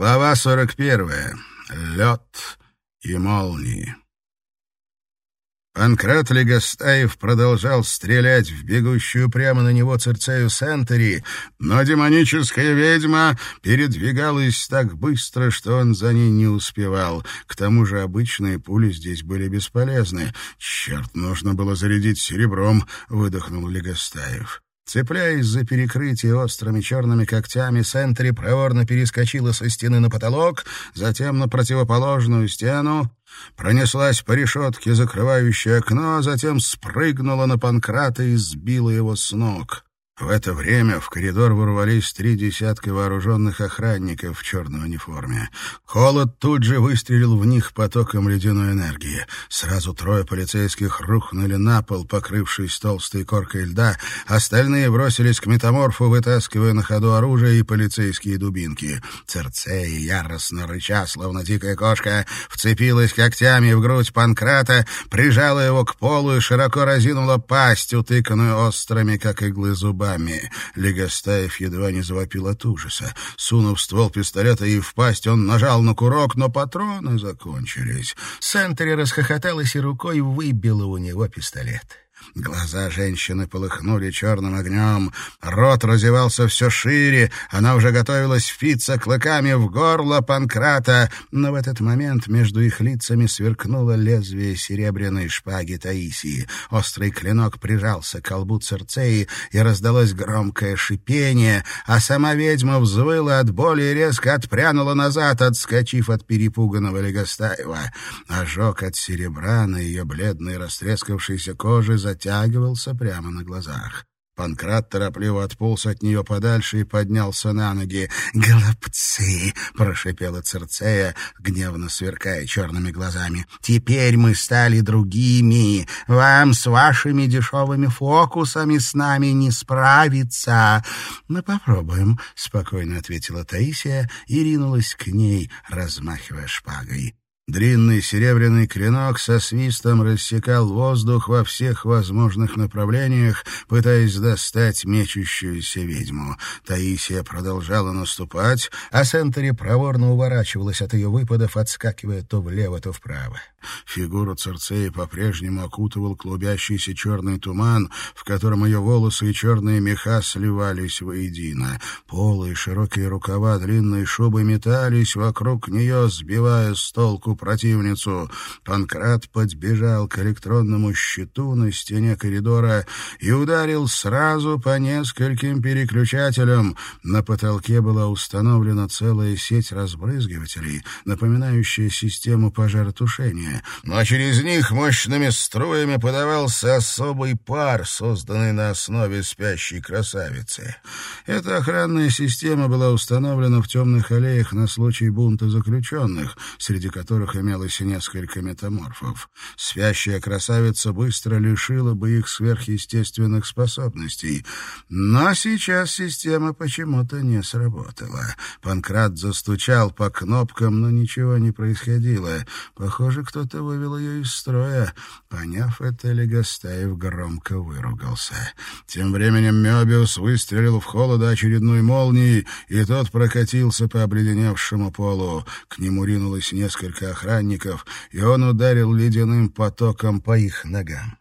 Глава 41. Лед и молнии. Панкрат Легостаев продолжал стрелять в бегущую прямо на него Церцею Сентери, но демоническая ведьма передвигалась так быстро, что он за ней не успевал. К тому же обычные пули здесь были бесполезны. «Черт, нужно было зарядить серебром», — выдохнул Легостаев. Цепляясь за перекрытие острыми черными когтями, Сентри проворно перескочила со стены на потолок, затем на противоположную стену, пронеслась по решетке, закрывающей окно, а затем спрыгнула на Панкрата и сбила его с ног. В это время в коридор ворвались три десятка вооруженных охранников в черной униформе. Холод тут же выстрелил в них потоком ледяной энергии. Сразу трое полицейских рухнули на пол, покрывшись толстой коркой льда. Остальные бросились к метаморфу, вытаскивая на ходу оружие и полицейские дубинки. Церцея, яростно рыча, словно дикая кошка, вцепилась когтями в грудь Панкрата, прижала его к полу и широко разинула пасть, утыканную острыми, как иглы, зубами зубами. Легостаев едва не завопил от ужаса. Сунув ствол пистолета и в пасть, он нажал на курок, но патроны закончились. Сентри расхохоталась и рукой выбила у него пистолет. Глаза женщины полыхнули черным огнем, рот разевался все шире, она уже готовилась впиться клыками в горло Панкрата, но в этот момент между их лицами сверкнуло лезвие серебряной шпаги Таисии. Острый клинок прижался к колбу Церцеи, и раздалось громкое шипение, а сама ведьма взвыла от боли и резко отпрянула назад, отскочив от перепуганного Легостаева. Ожог от серебра на ее бледной растрескавшейся коже за затягивался прямо на глазах. Панкрат торопливо отполз от нее подальше и поднялся на ноги. «Голубцы!» — прошипела Церцея, гневно сверкая черными глазами. «Теперь мы стали другими. Вам с вашими дешевыми фокусами с нами не справиться». «Мы попробуем», — спокойно ответила Таисия и ринулась к ней, размахивая шпагой. Длинный серебряный клинок со свистом рассекал воздух во всех возможных направлениях, пытаясь достать мечущуюся ведьму. Таисия продолжала наступать, а Сентери проворно уворачивалась от ее выпадов, отскакивая то влево, то вправо. Фигуру Церцеи по-прежнему окутывал клубящийся черный туман, в котором ее волосы и черные меха сливались воедино. Полые широкие рукава длинной шубы метались вокруг нее, сбивая с толку противницу. Панкрат подбежал к электронному щиту на стене коридора и ударил сразу по нескольким переключателям. На потолке была установлена целая сеть разбрызгивателей, напоминающая систему пожаротушения помещения, но через них мощными струями подавался особый пар, созданный на основе спящей красавицы. Эта охранная система была установлена в темных аллеях на случай бунта заключенных, среди которых имелось несколько метаморфов. Спящая красавица быстро лишила бы их сверхъестественных способностей. Но сейчас система почему-то не сработала. Панкрат застучал по кнопкам, но ничего не происходило. Похоже, кто кто-то вывел ее из строя. Поняв это, Легостаев громко выругался. Тем временем Мебиус выстрелил в холода очередной молнией, и тот прокатился по обледеневшему полу. К нему ринулось несколько охранников, и он ударил ледяным потоком по их ногам.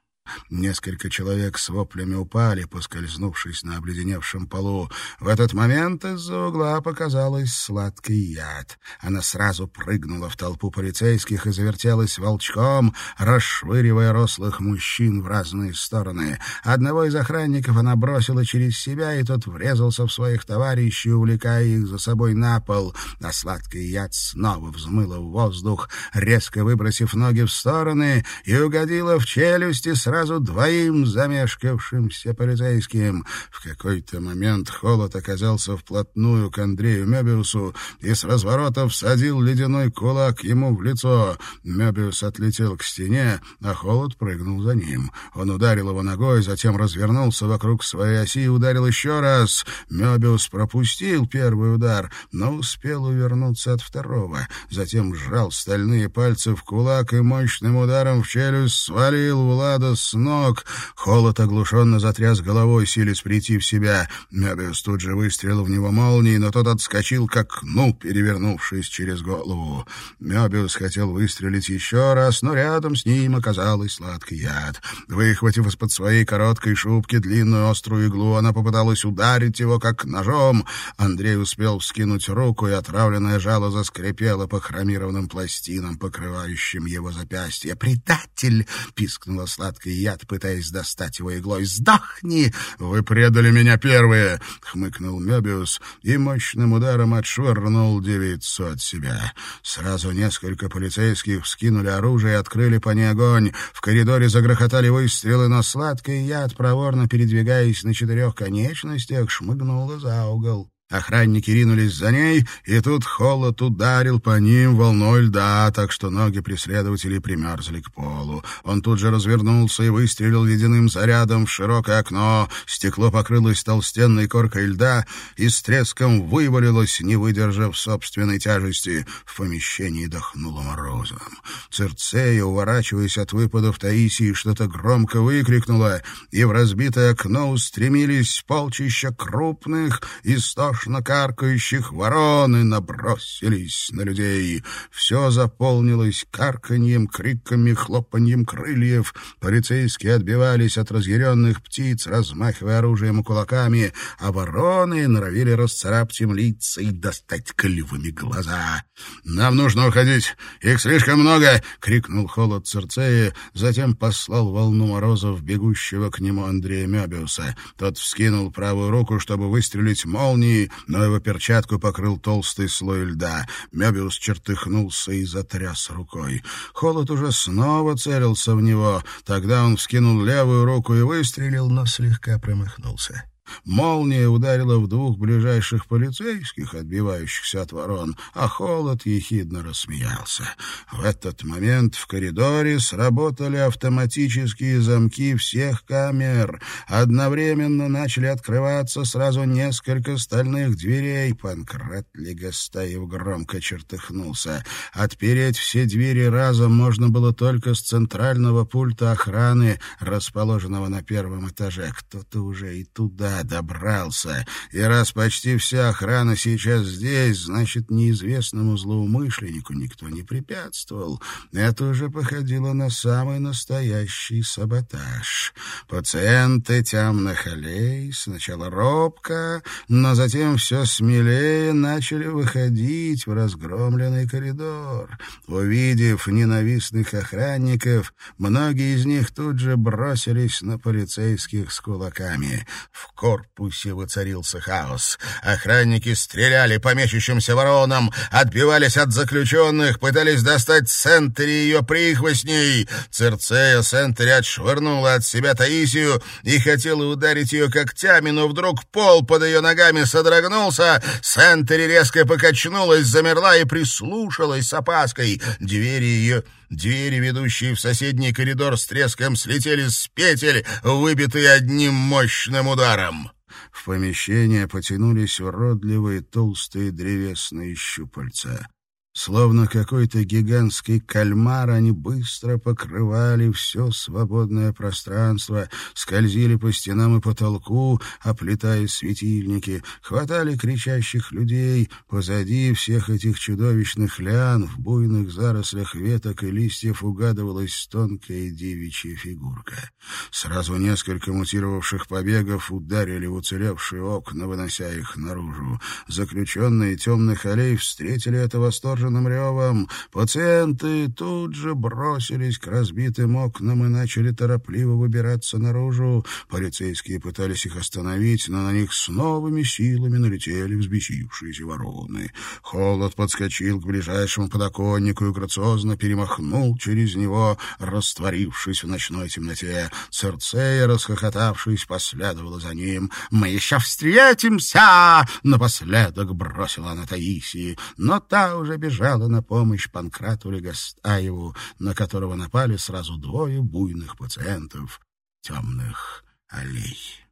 Несколько человек с воплями упали, поскользнувшись на обледеневшем полу. В этот момент из-за угла показалась сладкий яд. Она сразу прыгнула в толпу полицейских и завертелась волчком, расшвыривая рослых мужчин в разные стороны. Одного из охранников она бросила через себя, и тот врезался в своих товарищей, увлекая их за собой на пол. А сладкий яд снова взмыла в воздух, резко выбросив ноги в стороны, и угодила в челюсти сразу сразу двоим замешкавшимся полицейским. В какой-то момент Холод оказался вплотную к Андрею Мебиусу и с разворота всадил ледяной кулак ему в лицо. Мебиус отлетел к стене, а Холод прыгнул за ним. Он ударил его ногой, затем развернулся вокруг своей оси и ударил еще раз. Мебиус пропустил первый удар, но успел увернуться от второго. Затем сжал стальные пальцы в кулак и мощным ударом в челюсть свалил Влада с с ног. Холод оглушенно затряс головой, силясь прийти в себя. Мебиус тут же выстрелил в него молнией, но тот отскочил, как ну, перевернувшись через голову. Мебиус хотел выстрелить еще раз, но рядом с ним оказалась сладкий яд. Выхватив из-под своей короткой шубки длинную острую иглу, она попыталась ударить его, как ножом. Андрей успел вскинуть руку, и отравленное жало заскрипело по хромированным пластинам, покрывающим его запястье. «Предатель!» — пискнула сладкий яд, пытаясь достать его иглой. «Сдохни!» «Вы предали меня первые!» — хмыкнул Мебиус и мощным ударом отшвырнул девицу от себя. Сразу несколько полицейских вскинули оружие и открыли по ней огонь. В коридоре загрохотали выстрелы, но сладкий яд, проворно передвигаясь на четырех конечностях, шмыгнула за угол. Охранники ринулись за ней, и тут холод ударил по ним волной льда, так что ноги преследователей примерзли к полу. Он тут же развернулся и выстрелил ледяным зарядом в широкое окно. Стекло покрылось толстенной коркой льда и с треском вывалилось, не выдержав собственной тяжести. В помещении дохнуло морозом. Цирцея, уворачиваясь от выпадов Таисии, что-то громко выкрикнула, и в разбитое окно устремились полчища крупных, истошных, истошно каркающих вороны набросились на людей. Все заполнилось карканьем, криками, хлопаньем крыльев. Полицейские отбивались от разъяренных птиц, размахивая оружием и кулаками, а вороны норовили расцарапать им лица и достать клювами глаза. «Нам нужно уходить! Их слишком много!» — крикнул холод Церцея, затем послал волну морозов бегущего к нему Андрея Мебиуса. Тот вскинул правую руку, чтобы выстрелить молнией, но его перчатку покрыл толстый слой льда. Мебиус чертыхнулся и затряс рукой. Холод уже снова целился в него. Тогда он вскинул левую руку и выстрелил, но слегка промахнулся. Молния ударила в двух ближайших полицейских, отбивающихся от ворон, а холод ехидно рассмеялся. В этот момент в коридоре сработали автоматические замки всех камер. Одновременно начали открываться сразу несколько стальных дверей. Панкрат Легостаев громко чертыхнулся. Отпереть все двери разом можно было только с центрального пульта охраны, расположенного на первом этаже. Кто-то уже и туда добрался, и раз почти вся охрана сейчас здесь, значит, неизвестному злоумышленнику никто не препятствовал. Это уже походило на самый настоящий саботаж. Пациенты темных аллей сначала робко, но затем все смелее начали выходить в разгромленный коридор. Увидев ненавистных охранников, многие из них тут же бросились на полицейских с кулаками. В корпусе воцарился хаос. Охранники стреляли по мечущимся воронам, отбивались от заключенных, пытались достать Сентери и ее прихвостней. Церцея Сентери отшвырнула от себя Таисию и хотела ударить ее когтями, но вдруг пол под ее ногами содрогнулся. Сентери резко покачнулась, замерла и прислушалась с опаской. Двери ее Двери, ведущие в соседний коридор, с треском слетели с петель, выбитые одним мощным ударом. В помещение потянулись уродливые толстые древесные щупальца. Словно какой-то гигантский кальмар, они быстро покрывали все свободное пространство, скользили по стенам и потолку, оплетая светильники, хватали кричащих людей. Позади всех этих чудовищных лян в буйных зарослях веток и листьев угадывалась тонкая девичья фигурка. Сразу несколько мутировавших побегов ударили в уцелевшие окна, вынося их наружу. Заключенные темных аллей встретили это восторженно восторженным ревом. Пациенты тут же бросились к разбитым окнам и начали торопливо выбираться наружу. Полицейские пытались их остановить, но на них с новыми силами налетели взбесившиеся вороны. Холод подскочил к ближайшему подоконнику и грациозно перемахнул через него, растворившись в ночной темноте. Церцея, расхохотавшись, последовала за ним. «Мы еще встретимся!» — напоследок бросила она Таисии, но та уже бежала бежала на помощь Панкрату Легостаеву, на которого напали сразу двое буйных пациентов темных аллей.